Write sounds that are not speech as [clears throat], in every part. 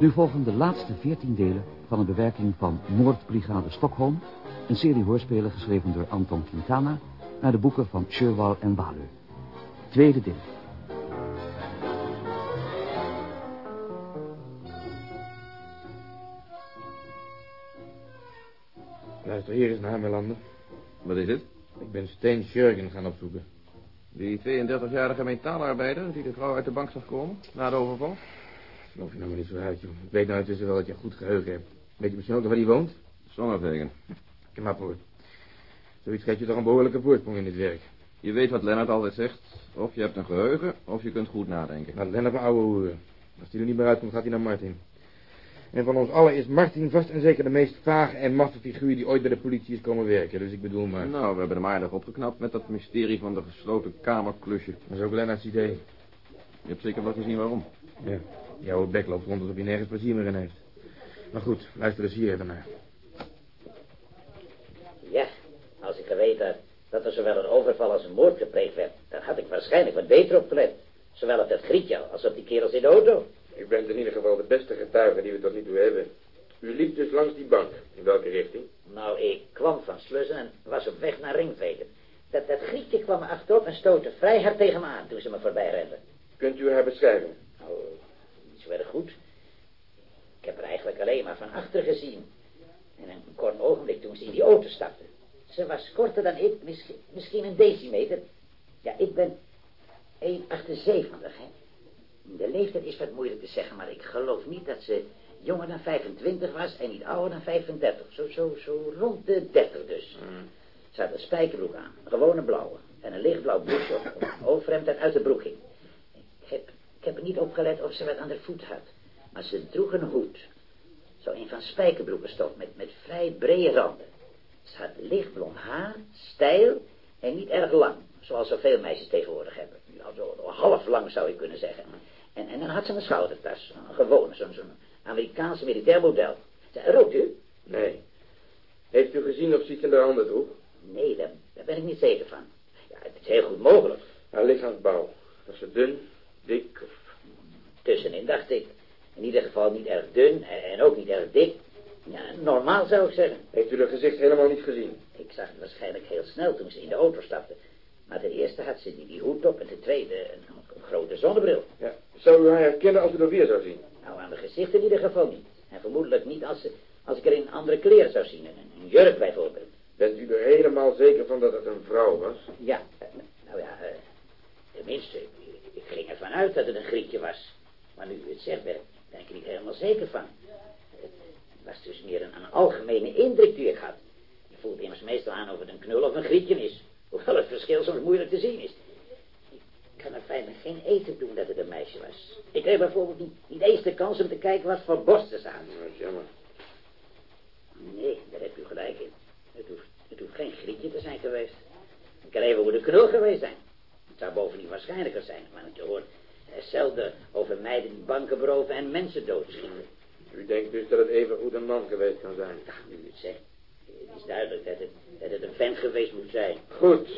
Nu volgen de laatste veertien delen van een bewerking van Moordbrigade Stockholm, een serie hoorspelen geschreven door Anton Quintana, naar de boeken van Sherwal en Waleur. Tweede deel. Luister hier eens naar, Melander. Wat is het? Ik ben Steen Jurgen gaan opzoeken. Die 32-jarige metaalarbeider die de vrouw uit de bank zag komen na de overval? Geloof je nou maar niet zo uit, joh. Ik weet nou intussen wel dat je een goed geheugen hebt. Weet je misschien ook nog waar die woont? Zonnevegen. Knap hoor. Zoiets geeft je toch een behoorlijke voorsprong in dit werk. Je weet wat Lennart altijd zegt. Of je hebt een geheugen, of je kunt goed nadenken. Maar Lennart oude hoer. Als hij er niet meer uitkomt, gaat hij naar Martin. En van ons allen is Martin vast en zeker de meest vage en maffe figuur die ooit bij de politie is komen werken. Dus ik bedoel maar... Nou, we hebben hem aardig opgeknapt met dat mysterie van de gesloten kamerklusje. Dat is ook Lennart's idee. Je hebt zeker wel gezien waarom. Ja, oude bek loopt rond alsof hij nergens plezier meer in heeft. Maar goed, luister eens hier even naar. Ja, als ik geweten had dat er zowel een overval als een moord gepleegd werd, dan had ik waarschijnlijk wat beter opgelet. Zowel op dat grietje als op die kerels in de auto. U bent in ieder geval de beste getuige die we tot nu toe hebben. U liep dus langs die bank. In welke richting? Nou, ik kwam van Slussen en was op weg naar Ringvegen. Dat, dat grietje kwam me achterop en stootte vrij hard tegen me aan toen ze me voorbij renden. Kunt u haar beschrijven? Nou, zo erg goed. Ik heb er eigenlijk alleen maar van achter gezien. En een kort ogenblik toen ze in die auto stapte. Ze was korter dan ik, misschien, misschien een decimeter. Ja, ik ben 1,78, hè. De leeftijd is wat moeilijk te zeggen, maar ik geloof niet dat ze jonger dan 25 was en niet ouder dan 35. Zo, zo, zo rond de 30 dus. Ze had een spijkerbroek aan, een gewone blauwe. En een lichtblauw bloesje op, overhemd dat uit de broek ging. Ik heb, er niet opgelet of ze wat aan de voet had. Maar ze droeg een hoed. Zo een van spijkerbroekenstof met, met vrij brede randen. Ze had lichtblond haar, stijl en niet erg lang. Zoals zoveel meisjes tegenwoordig hebben. Nou, zo half lang zou je kunnen zeggen. En, en dan had ze een schoudertas. Een gewone, zo'n zo'n Amerikaanse militair model. Rookt u? Nee. Heeft u gezien of ze iets in de handen droeg? Nee, daar, daar ben ik niet zeker van. Ja, het is heel goed mogelijk. Haar lichaamsbouw. Was ze dun, dik of... Tussenin dacht ik. In ieder geval niet erg dun en, ook niet erg dik. Ja, normaal zou ik zeggen. Heeft u haar gezicht helemaal niet gezien? Ik zag het waarschijnlijk heel snel toen ze in de auto stapte. Maar ten eerste had ze die, die hoed op en ten tweede een, een grote zonnebril. Ja. Zou u haar herkennen als u er weer zou zien? Nou, aan de gezicht in ieder geval niet. En vermoedelijk niet als, ze, als ik er in andere kleren zou zien. Een, een jurk bijvoorbeeld. Bent u er helemaal zeker van dat het een vrouw was? Ja, nou ja, eh, tenminste, ik, ik ging ervan uit dat het een grietje was. Maar nu u het zegt, ben, ben ik er niet helemaal zeker van. Het was dus meer een, een algemene indruk die ik had. Je voelt immers meestal aan of het een knul of een grietje is. Hoewel het verschil soms moeilijk te zien is. Ik kan er feitelijk geen eten doen dat het een meisje was. Ik kreeg bijvoorbeeld niet, niet eens de kans om te kijken wat voor borsten ze aan. Dat is jammer. Nee, daar heb u gelijk in. Het hoeft, het hoeft geen grietje te zijn geweest. Het kan even over de knul geweest zijn. Zou bovendien waarschijnlijker zijn, maar je hoort eh, zelden over meiden die banken beroven en mensen doodschieten. U denkt dus dat het even goed een man geweest kan zijn? Ja, nu het zegt. Het is duidelijk dat het, dat het een vent geweest moet zijn. Goed.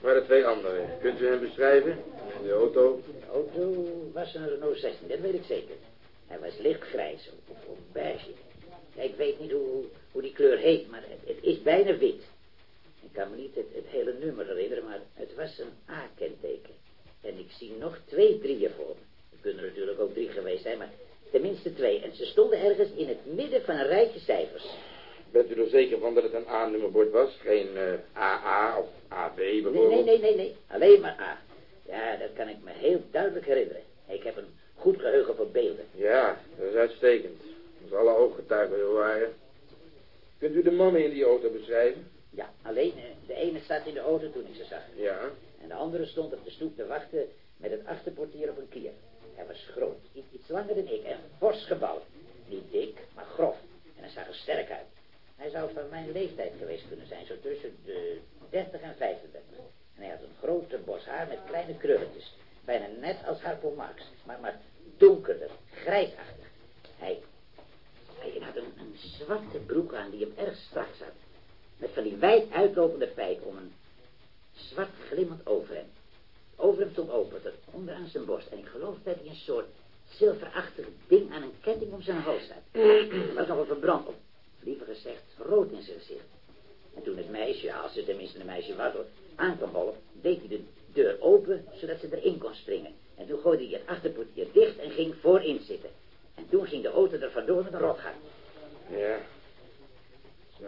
Maar de twee anderen, kunt u hem beschrijven? En de auto? De auto was een Renault 16, dat weet ik zeker. Hij was lichtgrijs of, of beige. Ja, ik weet niet hoe, hoe die kleur heet, maar het, het is bijna wit. Ik kan me niet het, het hele nummer herinneren, maar het was een A-kenteken. En ik zie nog twee drieën voor me. Er kunnen er natuurlijk ook drie geweest zijn, maar tenminste twee. En ze stonden ergens in het midden van een rijtje cijfers. Bent u er zeker van dat het een A-nummerbord was? Geen eh, AA of AB Nee, bijvoorbeeld? nee, nee, nee, nee. Alleen maar A. Ja, dat kan ik me heel duidelijk herinneren. Ik heb een goed geheugen voor beelden. Ja, dat is uitstekend. Als alle ooggetuigen er waren. Kunt u de mannen in die auto beschrijven? Ja, alleen de ene zat in de auto toen ik ze zag. Ja. En de andere stond op de stoep te wachten met het achterportier op een kier. Hij was groot, iets, iets langer dan ik en fors gebouwd. Niet dik, maar grof. En hij zag er sterk uit. Hij zou van mijn leeftijd geweest kunnen zijn, zo tussen de 30 en 35. En hij had een grote bos haar met kleine krulletjes. Bijna net als Harpo Marx, maar, maar donkerder, grijsachtig. Hij, hij had een, een zwarte broek aan die hem erg strak zat. Met van die wijd uitlopende pijp om een zwart glimmend overhemd. Overhemd stond open tot onderaan zijn borst. En ik geloof dat hij een soort zilverachtig ding aan een ketting om zijn hals had. Hij was nog wel verbrand op, liever gezegd rood in zijn gezicht. En toen het meisje, als het tenminste een meisje was, hoor, aan kwam hollen, deed hij de deur open, zodat ze erin kon springen. En toen gooide hij het achterportier dicht en ging voorin zitten. En toen ging de auto er vandoor met een rotgang. Ja. Zo.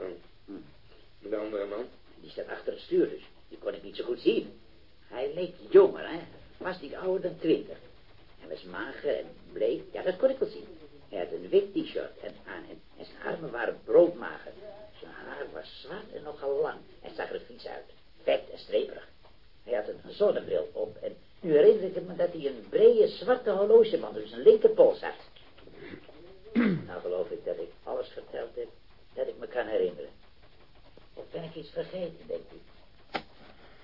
De andere man? Die staat achter het stuur dus. Die kon ik niet zo goed zien. Hij leek jonger, hè. Was niet ouder dan twintig. Hij was mager en bleek. Ja, dat kon ik wel zien. Hij had een wit t-shirt aan en, en zijn armen waren broodmager. Zijn haar was zwart en nogal lang en zag er vies uit. Vet en streperig. Hij had een zonnebril op en nu herinner ik me dat hij een brede zwarte horlogeband op zijn linkerpols had. nou geloof ik dat ik alles verteld heb dat ik me kan herinneren. Vergeten, denk ik?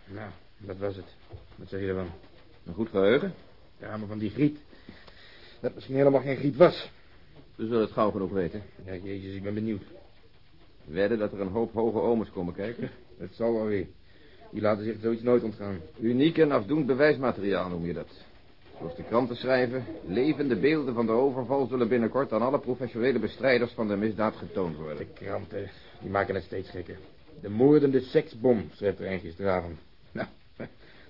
Nou, dat was het. Wat zeg je ervan? Een goed geheugen. Ja, maar van die griet. Dat misschien helemaal geen griet was. We zullen het gauw genoeg weten. Ja, jezus, ik ben benieuwd. Wedden dat er een hoop hoge omens komen kijken. [laughs] Dat zal wel weer. Die laten zich zoiets nooit ontgaan. Uniek en afdoend bewijsmateriaal noem je dat. Zoals de kranten schrijven, levende beelden van de overval zullen binnenkort aan alle professionele bestrijders van de misdaad getoond worden. De kranten, die maken het steeds gekker. De moordende seksbom, schreef er een gisteravond. Nou,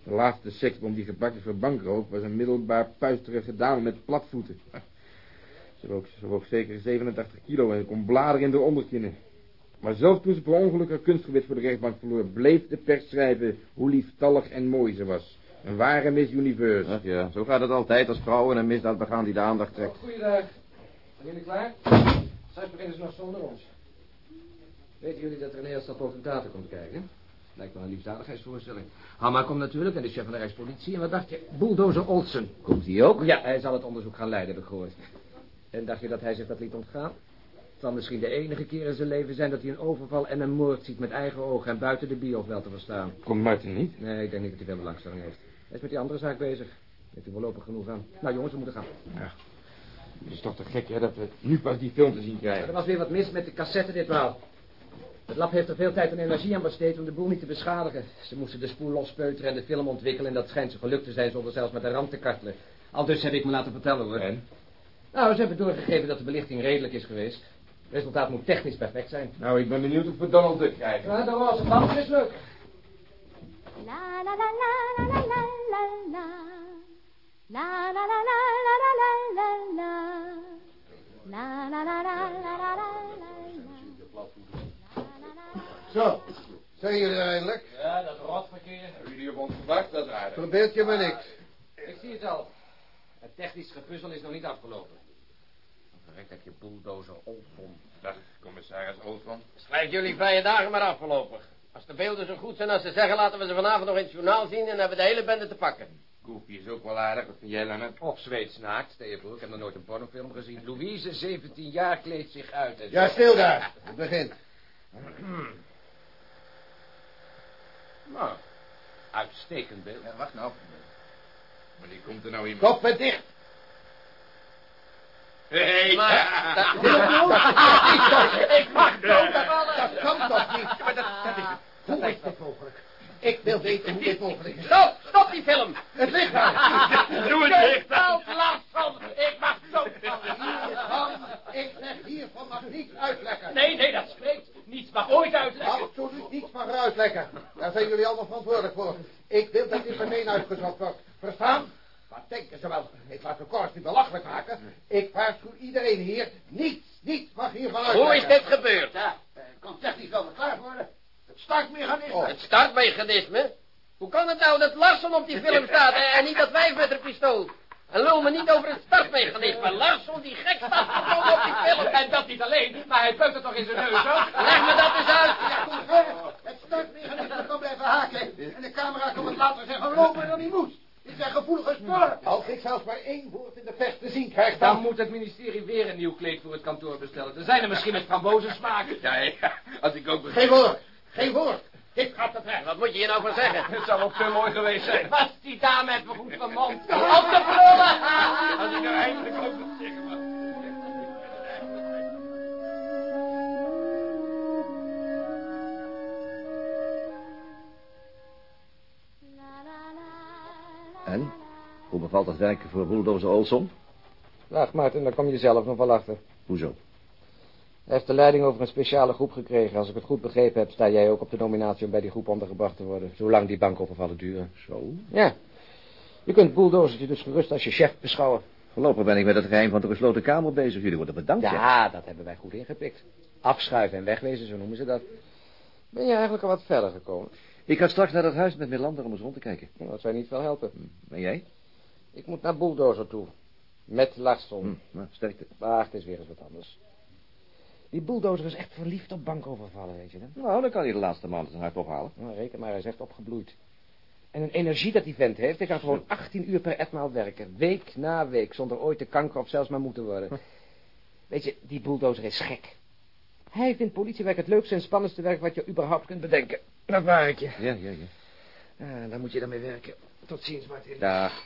de laatste seksbom die gepakt is voor bankroof was een middelbaar puisterige dame met platvoeten. Ze woog, ze woog zeker 87 kilo en kon bladeren in de onderkinnen. Maar zelfs toen ze per ongeluk haar kunstgebied voor de rechtbank verloor, bleef de pers schrijven hoe lieftallig en mooi ze was. Een ware Miss Universe. Ach ja, zo gaat het altijd als vrouwen een misdaad begaan die de aandacht trekt. Goeiedag. Zijn jullie klaar? Straks beginnen ze nog zonder ons. Weten jullie dat er een heel stel potentaten komt kijken? Lijkt wel een liefdadigheidsvoorstelling. Hamma komt natuurlijk en de chef van de Rijkspolitie. En wat dacht je? Bulldozer Olsen. Komt die ook? Ja, hij zal het onderzoek gaan leiden, heb ik gehoord. En dacht je dat hij zich dat liet ontgaan? Het zal misschien de enige keer in zijn leven zijn dat hij een overval en een moord ziet met eigen ogen en buiten de bios wel te verstaan. Komt Martin niet? Nee, ik denk niet dat hij veel belangstelling heeft. Hij is met die andere zaak bezig. Heeft hij voorlopig genoeg aan. Nou jongens, we moeten gaan. Ja. Het is toch te gek, hè, dat we nu pas die film te zien Er krijgen. was weer wat mis met de cassette ditmaal. Het lab heeft er veel tijd en energie aan besteed om de boel niet te beschadigen. Ze moesten de spoel lospeuteren en de film ontwikkelen... en dat schijnt ze gelukt te zijn zonder zelfs met de rand te kartelen. Al dus heb ik me laten vertellen, hoor. En? Nou, ze hebben doorgegeven dat de belichting redelijk is geweest. Het resultaat moet technisch perfect zijn. Nou, ik ben benieuwd of we Donald Duck krijgen. Ja, dat was het. Dat is leuk. La la la la la la la la la. La la la la la la la la la. La la la la la la la la Zo, zijn jullie er eindelijk? Ja, dat rotverkeer. Jullie op ons gewacht, dat is aardig. Verbeeld je me niks. Ik zie het al. Het technisch gepuzzel is nog niet afgelopen. Verrekt heb je bulldozer Olson. Dag, commissaris Olsman. Schrijf jullie vrije dagen maar af voorlopig. Als de beelden zo goed zijn als ze zeggen, laten we ze vanavond nog in het journaal zien en hebben we de hele bende te pakken. Goofy is ook wel aardig, wat vind jij, Lennart? Of Zweeds naakt. Ik heb nog nooit een pornofilm gezien. Louise, 17 jaar, kleedt zich uit. En Ja, stil daar. Het begint. [clears throat] Nou, uitstekend beeld. Ja, wacht nou. Maar die komt er nou iemand. Koppen dicht. Hey. Maar, [laughs] dat, Ik mag dood Dat kan toch niet? Maar dat, dat is... Hoe is dit mogelijk? Ik wil weten hoe dit mogelijk is. Stop, stop die film! Het ligt daar. [laughs] Doe het dicht. Help, Larsson! Ik mag dood Hiervan, ik zeg hiervan mag niets uitlekken. Nee, nee, dat spreekt. Niets mag ooit uitleggen. Niets mag eruit lekken. Daar zijn jullie allemaal verantwoordelijk voor. Ik wil dat dit meteen uitgezocht wordt. Verstaan? Wat denken ze wel? Ik laat de korps niet belachelijk maken. Ik waarschuw iedereen hier. Niets, niets mag hiervan uitlekken. Hoe is dit gebeurd? Ja, eh, kan technisch wel verklaard worden. Het startmechanisme. Het startmechanisme? Hoe kan het nou dat Larsson op die film staat en, en niet dat wijf met een pistool? En lul me niet over het startmechanisme. Larsson, die gek staat gewoon op die film. En dat niet alleen, maar hij peukt het toch in zijn neus ook? Leg me dat eens uit. Ja, kom verder. Het startmechanisme kan blijven haken. En de camera kan het later zeggen lopen dan hij moest. Dit zijn gevoelige sporen. Als ik zelfs maar één woord in de pers te zien krijg, Dan dan... moet het ministerie weer een nieuw kleed voor het kantoor bestellen. Er zijn er misschien met frambozen Ja, ja, als ik ook... Geen woord. Geen woord. Dit gaat te ver. Wat moet je hier nou van zeggen? [laughs] Het zou ook zo mooi geweest zijn. Was die dame even goed van mond? Op de prullen! [laughs] Als ik nou eindelijk ook wat zeggen mag. En? Hoe bevalt het werken voor bulldozer Olson? Vraag Martin, daar kom je zelf nog wel achter. Hoezo? Hij heeft de leiding over een speciale groep gekregen. Als ik het goed begrepen heb, sta jij ook op de nominatie om bij die groep ondergebracht te worden. Zolang die bankovervallen duren. Zo? Ja. Je kunt bulldozertje dus gerust als je chef beschouwen. Voorlopig ben ik met het geheim van de gesloten kamer bezig. Jullie worden bedankt, ja. Dat hebben wij goed ingepikt. Afschuiven en wegwezen, zo noemen ze dat. Ben je eigenlijk al wat verder gekomen? Ik ga straks naar dat huis met Melander om eens rond te kijken. Nou, dat zou niet veel helpen. En jij? Ik moet naar Bulldozer toe. Met Larsson. Hm, nou, sterkte. Maar het is weer eens wat anders. Die bulldozer is echt verliefd op bankovervallen, weet je dat? Nou, dan kan hij de laatste maanden zijn hart ophalen. Nou, reken maar, hij is echt opgebloeid. En een energie dat die vent heeft, hij kan gewoon 18 uur per etmaal werken. Week na week, zonder ooit te kanker of zelfs maar moeten worden. Weet je, die bulldozer is gek. Hij vindt politiewerk het leukste en spannendste werk wat je überhaupt kunt bedenken. Dat waar ik je. Ja, ja, ja. Ah, daar moet je dan mee werken. Tot ziens, Martin. Dag.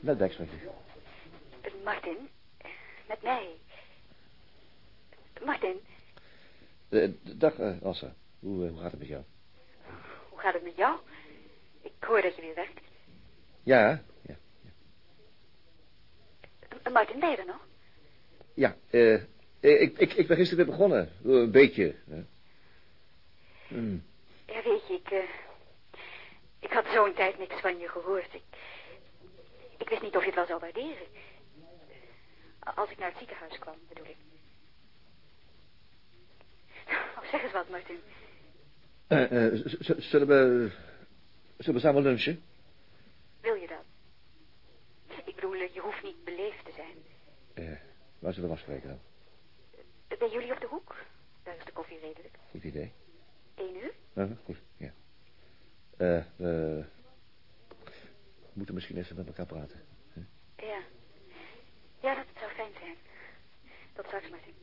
Met Beksweg. Martin, met mij. Martin, Uh, dag, uh. Hoe, eh, hoe gaat het met jou? hoe gaat het met jou? Ik hoor dat je weer werkt. Ja, ja. Uh, Martin, ben je er nog? Ja, eh, ik, ik, ik ben gisteren weer begonnen. Eh, Een beetje. hè. Hm. Ja, weet je, ik... eh, ik had zo'n tijd niks van je gehoord. Ik, ik wist niet of je het wel zou waarderen. Als ik naar het ziekenhuis kwam, bedoel ik. Oh, zeg eens wat, Martin. Z- z- zullen we... Zullen we samen lunchen? Wil je dat? Ik bedoel, eh, je hoeft niet beleefd te zijn. Waar zullen we afspreken dan? Bij jullie op de hoek? Daar is de koffie redelijk. Goed idee. Eén uur? Uh, goed, ja. We moeten misschien even met elkaar praten. Ja. Ja, dat zou fijn zijn. Tot straks, Martin.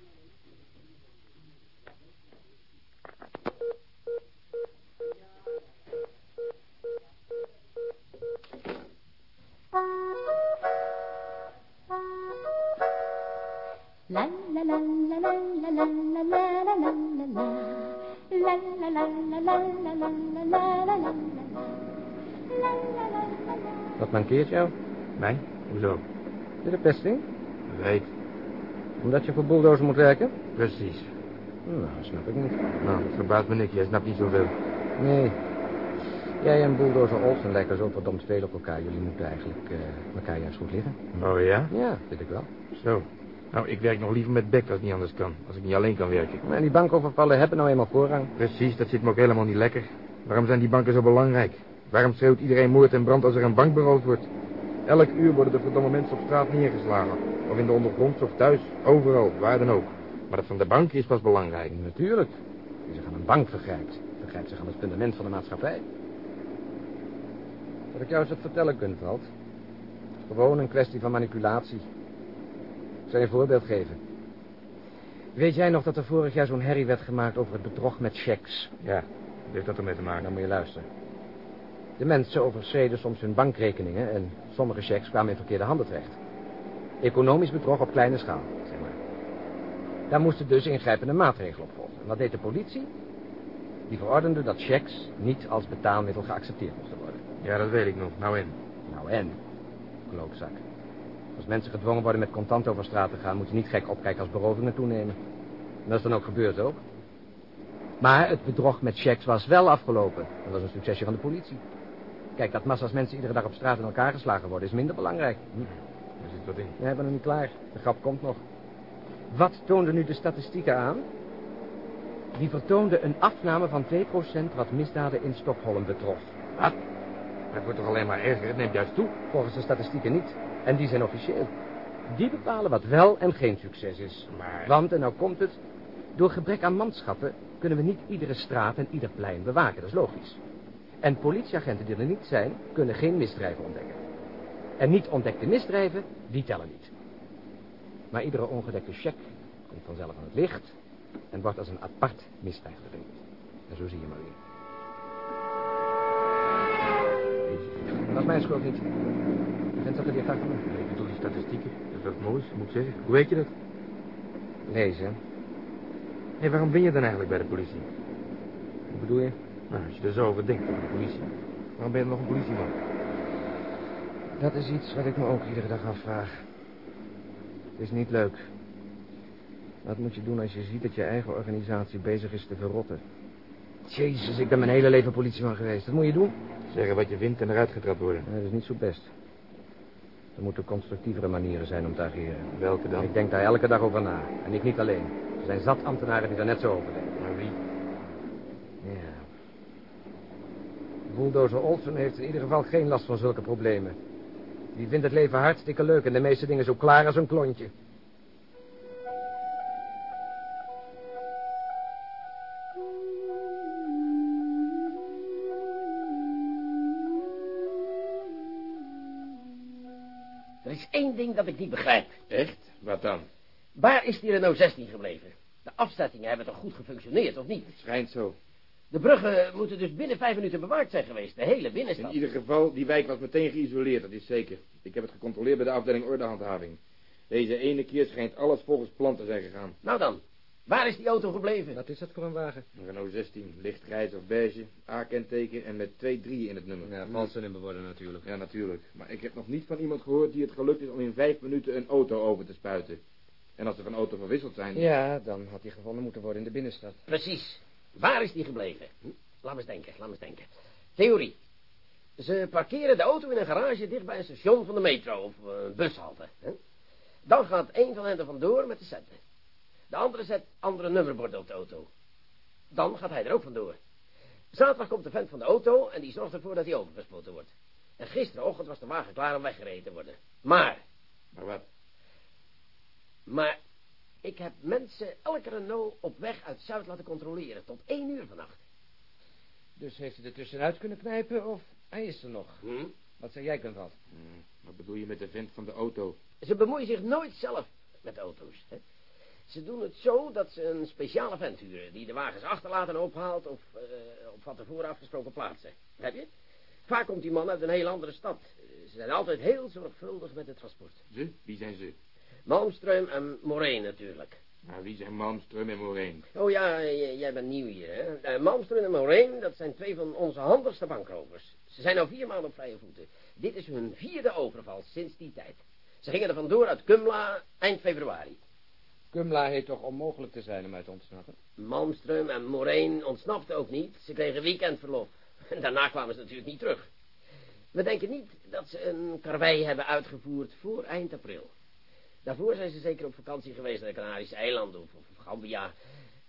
La la la la la la la la la la la la la. La la la la la la la la la la la la. La la la la la. Wat mankeert jou? Mij? Hoezo? Is de pesting? Weet. Omdat je voor bulldozer moet werken? Precies. Nou, snap ik niet. Nou, dat verbaast me niks. Jij snapt niet zoveel. Nee. Jij en bulldozer Olsen lijken zo verdomd veel op elkaar. Jullie moeten eigenlijk eh, elkaar juist goed liggen. Oh ja? Ja, vind ik wel. Zo. Nou, ik werk nog liever met Beck als het niet anders kan. Als ik niet alleen kan werken. Maar die bankovervallen hebben nou eenmaal voorrang. Precies, dat zit me ook helemaal niet lekker. Waarom zijn die banken zo belangrijk? Waarom schreeuwt iedereen moord en brand als er een bank beroofd wordt? Elk uur worden de verdomme mensen op straat neergeslagen. Of in de ondergronds of thuis. Overal, waar dan ook. Maar dat van de bank is pas belangrijk. Natuurlijk. Die zich aan een bank vergrijpt. Vergrijpt zich aan het fundament van de maatschappij. Wat ik jou eens wat vertellen kunt, Walt. Gewoon een kwestie van manipulatie. Ik zal je een voorbeeld geven. Weet jij nog dat er vorig jaar zo'n herrie werd gemaakt over het bedrog met checks? Ja, wat heeft dat ermee te maken? Dan moet je luisteren. De mensen overschreden soms hun bankrekeningen en sommige checks kwamen in verkeerde handen terecht. Economisch bedrog op kleine schaal, zeg maar. Daar moesten dus ingrijpende maatregelen op volgen. En wat deed de politie? Die verordende dat checks niet als betaalmiddel geaccepteerd mochten worden. Ja, dat weet ik nog. Nou en? Nou en? Klootzak. Als mensen gedwongen worden met contant over straat te gaan... moet je niet gek opkijken als berovingen toenemen. En dat is dan ook gebeurd ook. Maar het bedrog met checks was wel afgelopen. Dat was een succesje van de politie. Kijk, dat massa's mensen iedere dag op straat in elkaar geslagen worden... is minder belangrijk. Hm. Daar zit wat in. We hebben niet klaar. De grap komt nog. Wat toonden nu de statistieken aan? Die vertoonden een afname van 2% wat misdaden in Stockholm betrof. Wat? Dat wordt toch alleen maar erger? Het neemt juist toe. Volgens de statistieken niet. En die zijn officieel. Die bepalen wat wel en geen succes is. Maar... Want, en nou komt het... door gebrek aan manschappen kunnen we niet iedere straat en ieder plein bewaken. Dat is logisch. En politieagenten die er niet zijn, kunnen geen misdrijven ontdekken. En niet ontdekte misdrijven, die tellen niet. Maar iedere ongedekte check komt vanzelf aan het licht... en wordt als een apart misdrijf berekend. En zo zie je maar weer. Dat is mijn schuld niet. De vent zat er weer vaak van. Ik bedoel die statistieken. Dat is wat moois, moet ik zeggen. Hoe weet je dat? Lezen. Hé, waarom ben je dan eigenlijk bij de politie? Hoe bedoel je? Nou, als je er zo over denkt, over de politie. Waarom ben je dan nog een politieman? Dat is iets wat ik me ook iedere dag afvraag. Het is niet leuk. Wat moet je doen als je ziet dat je eigen organisatie bezig is te verrotten? Jezus, ik ben mijn hele leven politieman geweest. Wat moet je doen? Zeggen wat je vindt en eruit getrapt worden. Nee, dat is niet zo best. Er moeten constructievere manieren zijn om te ageren. Welke dan? Ik denk daar elke dag over na. En ik niet alleen. Er zijn zat ambtenaren die daar net zo over denken. Maar wie? Ja. Bulldozer Olsen heeft in ieder geval geen last van zulke problemen. Die vindt het leven hartstikke leuk en de meeste dingen zo klaar als een klontje. Er is één ding dat ik niet begrijp. Echt? Wat dan? Waar is die Renault 16 gebleven? De afzettingen hebben toch goed gefunctioneerd, of niet? Het schijnt zo. De bruggen moeten dus binnen vijf minuten bewaakt zijn geweest. De hele In binnenstad. ieder geval, die wijk was meteen geïsoleerd, dat is zeker. Ik heb het gecontroleerd bij de afdeling ordehandhaving. Deze ene keer schijnt alles volgens plan te zijn gegaan. Nou dan, waar is die auto gebleven? Wat is dat voor een wagen? Een Renault 16, licht grijs of beige, A-kenteken en met twee drieën in het nummer. Ja, valse nummer worden natuurlijk. Ja, natuurlijk. Maar ik heb nog niet van iemand gehoord die het gelukt is om in vijf minuten een auto over te spuiten. En als er van auto verwisseld zijn... Ja, dan had hij gevonden moeten worden in de binnenstad. Precies. Waar is die gebleven? Hm? Laat me eens denken, laat me eens denken. Theorie. Ze parkeren de auto in een garage dicht bij een station van de metro of eh, een bushalte. Hè? Dan gaat een van hen er vandoor met de centen. De andere zet andere nummerborden op de auto. Dan gaat hij er ook vandoor. Zaterdag komt de vent van de auto en die zorgt ervoor dat hij overgespoten wordt. En gisterenochtend was de wagen klaar om weggereden te worden. Maar, Maar wat? maar, ik heb mensen elke Renault op weg uit Zuid laten controleren. Tot één uur vannacht. Dus heeft hij er tussenuit kunnen knijpen of hij is er nog? Hm? Wat zeg jij, Kunvat? Hmm, wat bedoel je met de vent van de auto? Ze bemoeien zich nooit zelf met auto's. Hè? Ze doen het zo dat ze een speciale vent huren... die de wagens achterlaten en ophaalt... of eh, op van tevoren afgesproken plaatsen. Heb je? Vaak komt die man uit een heel andere stad. Ze zijn altijd heel zorgvuldig met het transport. Ze? Wie zijn ze? Malmström en Moreen natuurlijk. Nou, wie zijn Malmström en Moreen? Oh ja, jij bent nieuw hier, hè? Eh, Malmström en Moreen, dat zijn twee van onze handigste bankrovers. Ze zijn al vier maanden op vrije voeten. Dit is hun vierde overval sinds die tijd. Ze gingen er vandoor uit Kumla eind februari. Kumla heet toch onmogelijk te zijn om uit te ontsnappen? Malmström en Moreen ontsnapten ook niet. Ze kregen weekendverlof. En [laughs] daarna kwamen ze natuurlijk niet terug. We denken niet dat ze een karwei hebben uitgevoerd voor eind april. Daarvoor zijn ze zeker op vakantie geweest naar de Canarische eilanden of, of Gambia.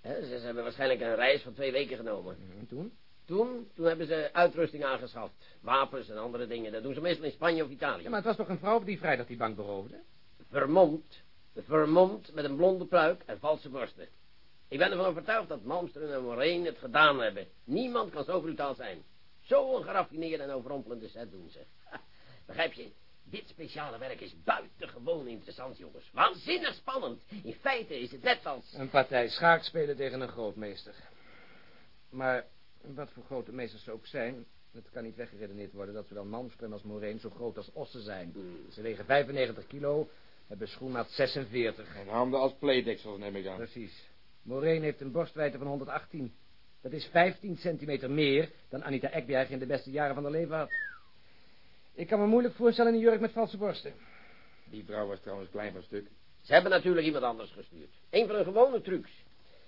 Ze, ze hebben waarschijnlijk een reis van twee weken genomen. En toen? Toen, toen hebben ze uitrusting aangeschaft. Wapens en andere dingen. Dat doen ze meestal in Spanje of Italië. Ja, maar het was toch een vrouw die vrijdag die bank beroofde? Vermomd. Vermomd met een blonde pruik en valse borsten. Ik ben ervan overtuigd dat Malmström en Moreen het gedaan hebben. Niemand kan zo brutaal zijn. Zo'n geraffineerde en overrompelende set doen ze. [laughs] Begrijp je? Dit speciale werk is buitengewoon interessant, jongens. Waanzinnig spannend. In feite is het net als... Een partij schaak spelen tegen een grootmeester. Maar wat voor grote meesters ze ook zijn... het kan niet weggeredeneerd worden dat zowel Malmström als Moreen zo groot als ossen zijn. Ze wegen 95 kilo, hebben schoenmaat 46. En handen als playdeksels, neem ik aan. Precies. Moreen heeft een borstwijdte van 118. Dat is 15 centimeter meer dan Anita Ekberg in de beste jaren van haar leven had. Ik kan me moeilijk voorstellen een jurk met valse borsten. Die vrouw was trouwens klein van stuk. Ze hebben natuurlijk iemand anders gestuurd. Een van hun gewone trucs.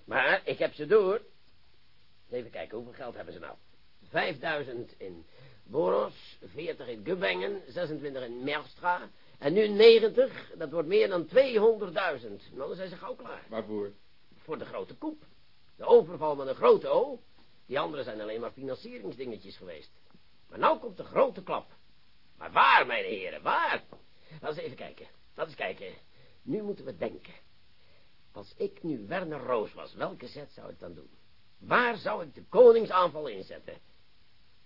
Maar ik heb ze door. Even kijken, hoeveel geld hebben ze nou? 5000 in Boros, 40 in Gubbengen, 26 in Merstra. En nu 90, dat wordt meer dan 200.000. Nou, dan zijn ze gauw klaar. Waarvoor? Voor de grote koep. De overval met een grote O. Die anderen zijn alleen maar financieringsdingetjes geweest. Maar nou komt de grote klap. Maar waar, mijn heren, waar? Laten we even kijken. Laten we eens kijken. Nu moeten we denken. Als ik nu Werner Roos was, welke zet zou ik dan doen? Waar zou ik de koningsaanval inzetten?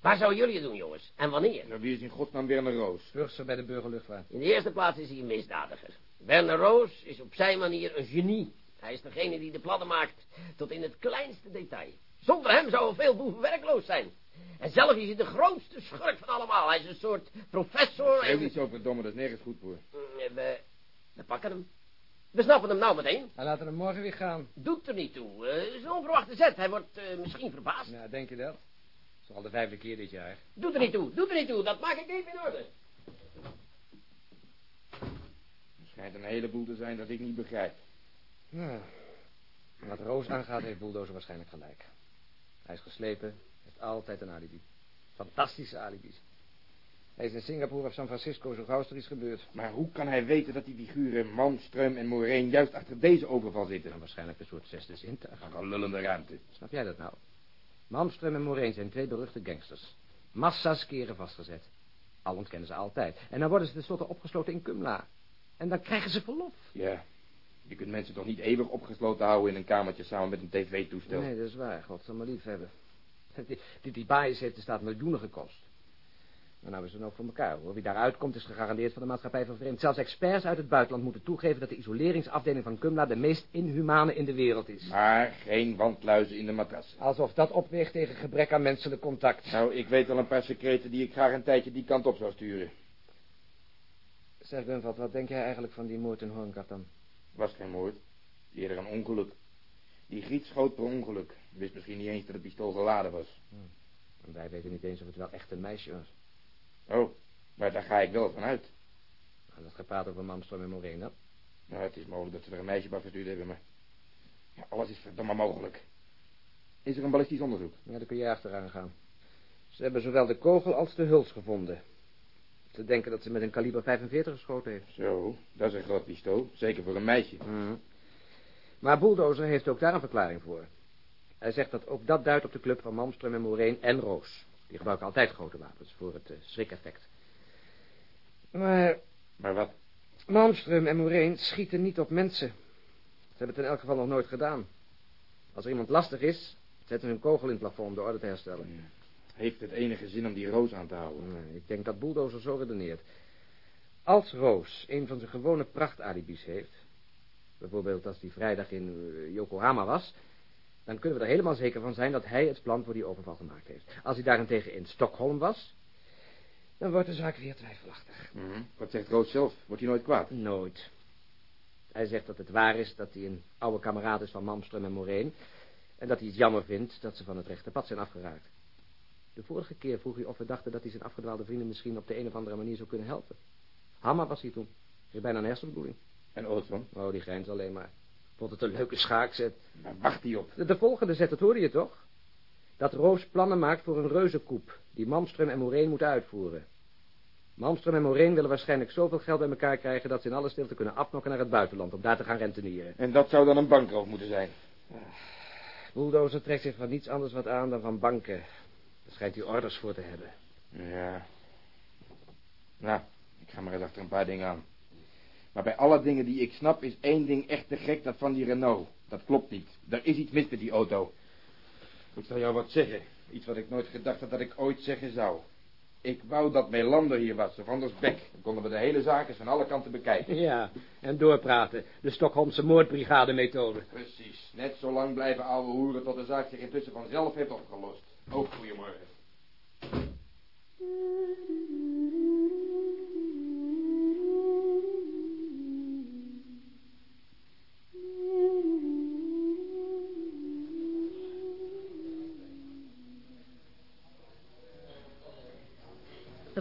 Waar zouden jullie het doen, jongens? En wanneer? Nou, wie is in godsnaam Werner Roos? Purser bij de burgerluchtvaart. In de eerste plaats is hij een misdadiger. Werner Roos is op zijn manier een genie. Hij is degene die de plannen maakt tot in het kleinste detail. Zonder hem zouden veel boeven werkloos zijn. En zelf is hij de grootste schurk van allemaal. Hij is een soort professor. Heel En... niet zo verdomme, dat is nergens goed voor. Mm, We, we pakken hem. We snappen hem nou meteen. En laten we morgen weer gaan. Doet er niet toe. Het is een onverwachte zet. Hij wordt eh, misschien verbaasd. Ja, denk je dat? Dat is al de vijfde keer dit jaar. Doet er niet toe. Doet er niet toe. Dat maak ik even in orde. schijnt een heleboel te zijn dat ik niet begrijp. Nou, wat Roos aangaat heeft Bulldozer waarschijnlijk gelijk. Hij is geslepen, heeft altijd een alibi. Fantastische alibis. Hij is in Singapore of San Francisco zo gauw als er iets gebeurt. Maar hoe kan hij weten dat die figuren Malmström en Moreen juist achter deze overval zitten? En waarschijnlijk een soort zesde zintuig. Een lullende ruimte. Snap jij dat nou? Malmström en Moreen zijn twee beruchte gangsters. Massa's keren vastgezet. Al ontkennen ze altijd. En dan worden ze tenslotte opgesloten in Kumla. En dan krijgen ze verlof. Ja, je kunt mensen toch niet eeuwig opgesloten houden in een kamertje samen met een tv-toestel? Nee, dat is waar. God zal me lief hebben. [laughs] Die, die, die baas heeft de staat miljoenen gekost. Maar nou is het ook voor elkaar, hoor. Wie daaruit komt is gegarandeerd van de maatschappij van vreemd. Zelfs experts uit het buitenland moeten toegeven dat de isoleringsafdeling van Kumla de meest inhumane in de wereld is. Maar geen wandluizen in de matras. Alsof dat opweegt tegen gebrek aan menselijk contact. Nou, ik weet wel een paar secreten die ik graag een tijdje die kant op zou sturen. Zeg, Gunvald, wat denk jij eigenlijk van die moord in Hornkat dan? Was geen moord. Eerder een ongeluk. Die Griet schoot per ongeluk. Wist misschien niet eens dat het pistool geladen was. En wij weten niet eens of het wel echt een meisje was. Oh, maar daar ga ik wel van uit. Nou, dat gepraat over Malmström en Moreen, dan? Nou, het is mogelijk dat ze er een meisje bij verstuurd hebben, maar... Ja, alles is verdomme mogelijk. Is er een ballistisch onderzoek? Ja, daar kun je achteraan gaan. Ze hebben zowel de kogel als de huls gevonden. Ze denken dat ze met een kaliber 45 geschoten heeft. Zo, dat is een groot pistool. Zeker voor een meisje. Mhm. Maar Bulldozer heeft ook daar een verklaring voor. Hij zegt dat ook dat duidt op de club van Malmström en Moreen en Roos. Die gebruiken altijd grote wapens voor het uh, schrikeffect. Maar Maar wat? Malmström en Moreen schieten niet op mensen. Ze hebben het in elk geval nog nooit gedaan. Als er iemand lastig is, zetten ze een kogel in het plafond om de orde te herstellen. Heeft het enige zin om die roos aan te houden? Nee, ik denk dat Bulldozer zo redeneert. Als Roos een van zijn gewone prachtalibis heeft... bijvoorbeeld als die vrijdag in eh, Yokohama was... dan kunnen we er helemaal zeker van zijn dat hij het plan voor die overval gemaakt heeft. Als hij daarentegen in Stockholm was... dan wordt de zaak weer twijfelachtig. Mhm. Wat zegt Roos zelf? Wordt hij nooit kwaad? Nooit. Hij zegt dat het waar is dat hij een oude kameraad is van Malmström en Moreen... en dat hij het jammer vindt dat ze van het rechte pad zijn afgeraakt. De vorige keer vroeg hij of we dachten dat hij zijn afgedwaalde vrienden misschien op de een of andere manier zou kunnen helpen. Hammer was hij toen. Kreeg bijna een hersenbloeding. En Olsson? Oh, die grijns alleen maar. Vond het een leuke schaakzet. Waar wacht hij op? De, de volgende zet, dat hoorde je toch? Dat Roos plannen maakt voor een reuzenkoep... die Malmström en Moreen moeten uitvoeren. Malmström en Moreen willen waarschijnlijk zoveel geld bij elkaar krijgen... dat ze in alle stilte kunnen afnokken naar het buitenland... om daar te gaan rentenieren. En dat zou dan een bankroof moeten zijn. Bulldozer trekt zich van niets anders wat aan dan van banken. Daar schijnt hij orders voor te hebben. Ja. Nou, ik ga maar eens achter een paar dingen aan. Maar bij alle dingen die ik snap is één ding echt te gek, dat van die Renault. Dat klopt niet. Er is iets mis met die auto. Ik zal jou wat zeggen. Iets wat ik nooit gedacht had dat ik ooit zeggen zou. Ik wou dat Melander hier was, of anders Beck. Dan konden we de hele zaak eens van alle kanten bekijken. Ja, en doorpraten. De Stockholmse moordbrigade-methode. Precies. Net zo lang blijven ouwe hoeren tot de zaak zich intussen vanzelf heeft opgelost. Ook goedemorgen.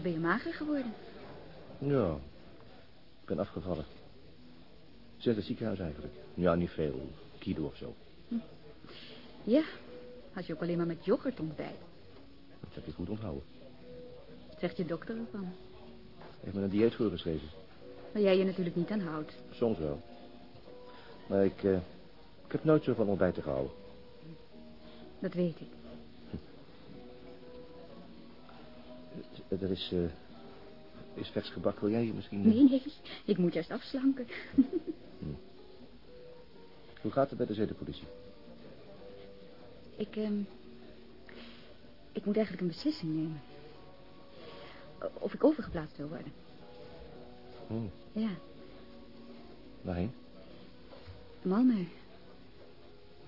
Ben je mager geworden? Ja, ik ben afgevallen. Zes het ziekenhuis eigenlijk. Ja, niet veel. Kilo of zo. Ja, als je ook alleen maar met yoghurt ontbijt. Dat heb je goed onthouden. Wat zegt je dokter ervan? Heeft me een dieet voorgeschreven. Waar jij je natuurlijk niet aan houdt. Soms wel. Maar ik, eh, ik heb nooit zo van ontbijten gehouden. Dat weet ik. Er is, eh, is vers gebak. Wil jij misschien... eh, Nee, nee, ik moet juist afslanken. Hoe gaat het bij de zedenpolitie? ik, ehm... Ik moet eigenlijk een beslissing nemen. Of ik overgeplaatst wil worden. Oh, Ja, waarheen? Malmö.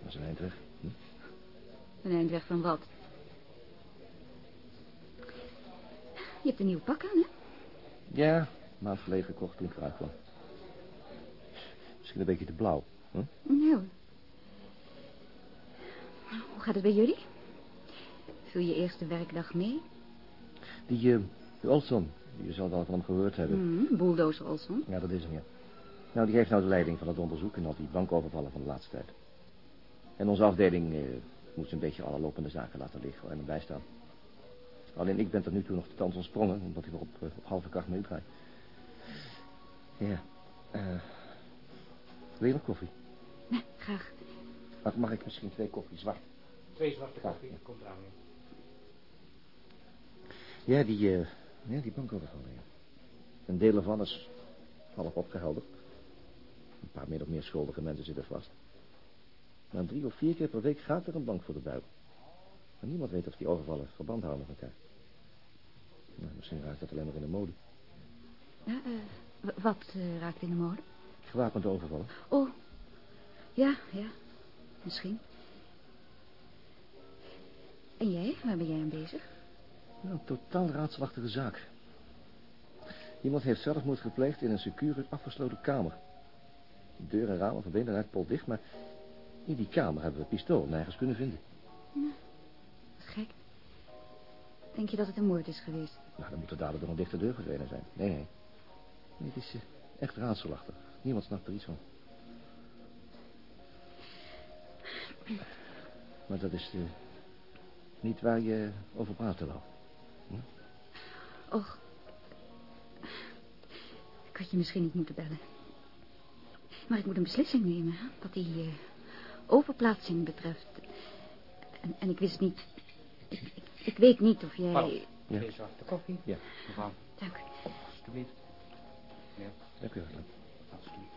Dat is een eind weg. Hm? Een eind weg van wat? Je hebt een nieuw pak aan, hè? Ja, maand geleden gekocht toen ik eruit kwam. Misschien een beetje te blauw. Hm? Nou. Hoe gaat het bij jullie? Vul je eerste werkdag mee? Die, eh, die Olson, je zal wel van hem gehoord hebben. Mm, bulldozer Olson. Ja, dat is hem, ja. Nou, die heeft nou de leiding van het onderzoek en al die bankovervallen van de laatste tijd. En onze afdeling eh, moet een beetje alle lopende zaken laten liggen en erbij staan. Alleen ik ben tot nu toe nog de kans ontsprongen, omdat hij weer op, eh, op halve kracht mee draait. Ja, eh... wil je nog koffie? Nee, graag. Mag, mag ik misschien twee koffie zwart? Twee zwarte Graag, koffie. ja. Komt eraan. ja. Die, eh ja, die bankovervallen, ja. Een deel ervan is half opgehelderd. Een paar min of meer schuldige mensen zitten vast. Maar drie of vier keer per week gaat er een bank voor de buik. Maar niemand weet of die overvallen verband houden met elkaar. Nou, misschien raakt dat alleen maar in de mode. Ja, eh, wat eh, raakt in de mode? Gewapende overvallen. Oh, ja, ja, misschien. En jij, waar ben jij aan bezig? Nou, een totaal raadselachtige zaak. Iemand heeft zelfmoord gepleegd in een secure, afgesloten kamer. Deur en ramen van binnenuit dicht, maar in die kamer hebben we het pistool nergens kunnen vinden. Gek. Denk je dat het een moord is geweest? Nou, dan moet de dader door een dichte deur verdwenen zijn. Nee, nee. Nee, het is eh, echt raadselachtig. Niemand snapt er iets van. Maar dat is eh, niet waar je over praten wou. Och. Ik had je misschien niet moeten bellen. Maar ik moet een beslissing nemen, hè, wat die eh, overplaatsing betreft. En, en ik wist niet... Ik, ik, ik weet niet of jij... Pardon. Ja. Twee zwarte koffie. Ja. Mevrouw, Dank u. alsjeblieft. Ja, Dank u wel. alsjeblieft.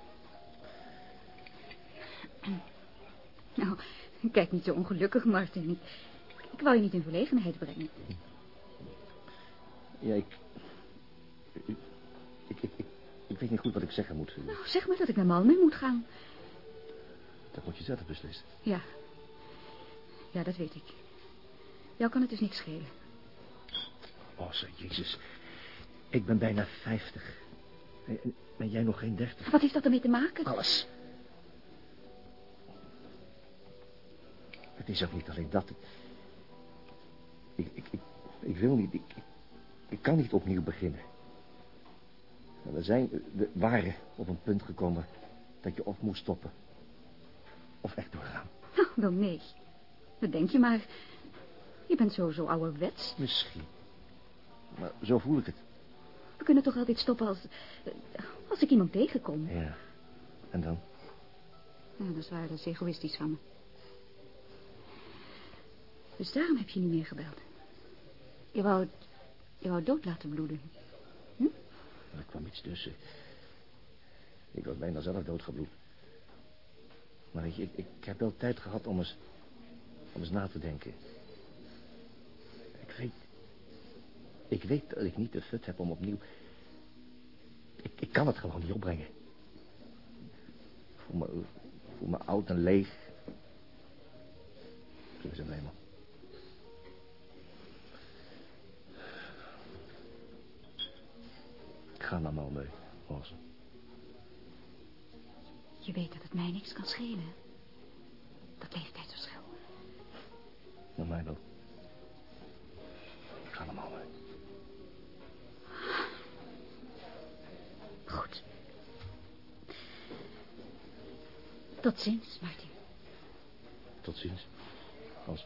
Nou, kijk niet zo ongelukkig, Martin. Ik, ik wou je niet in verlegenheid brengen. Ja, ik... Ik, ik, ik, ik weet niet goed wat ik zeggen moet. Nou, zeg maar dat ik naar Malmö moet gaan. Dat moet je zelf beslissen. Ja. Ja, dat weet ik. Jou kan het dus niks schelen. Oh, zeg, jezus. Ik ben bijna vijftig. En, jij nog geen dertig. Wat heeft dat ermee te maken? Alles. Het is ook niet alleen dat. Ik, ik, ik, ik wil niet. Ik, ik, kan niet opnieuw beginnen. En We zijn, we waren op een punt gekomen dat je of moest stoppen. Of echt doorgaan. Nou, wel nee. Dat denk je maar. Je bent zo, zo ouderwets. Misschien. Maar zo voel ik het. We kunnen toch altijd stoppen als... eh, Als ik iemand tegenkom. Ja. En dan? Ja, dat is waar, dat is egoïstisch van me. Dus daarom heb je niet meer gebeld. Je wou. Je wou dood laten bloeden. Er kwam iets tussen. Ik was bijna zelf doodgebloed. Maar weet je, ik, ik heb wel tijd gehad om eens, om eens na te denken. Ik weet... Ik weet dat ik niet de fut heb om opnieuw... Ik, ik kan het gewoon niet opbrengen. Ik voel me, ik voel me oud en leeg. Zo is het eenmaal. Ik ga naar Malmö, Roze. Je weet dat het mij niks kan schelen. Dat leeftijdsverschil. Naar mij wel. Ik ga naar Malmö. Tot ziens, Martin. Tot ziens. Hans.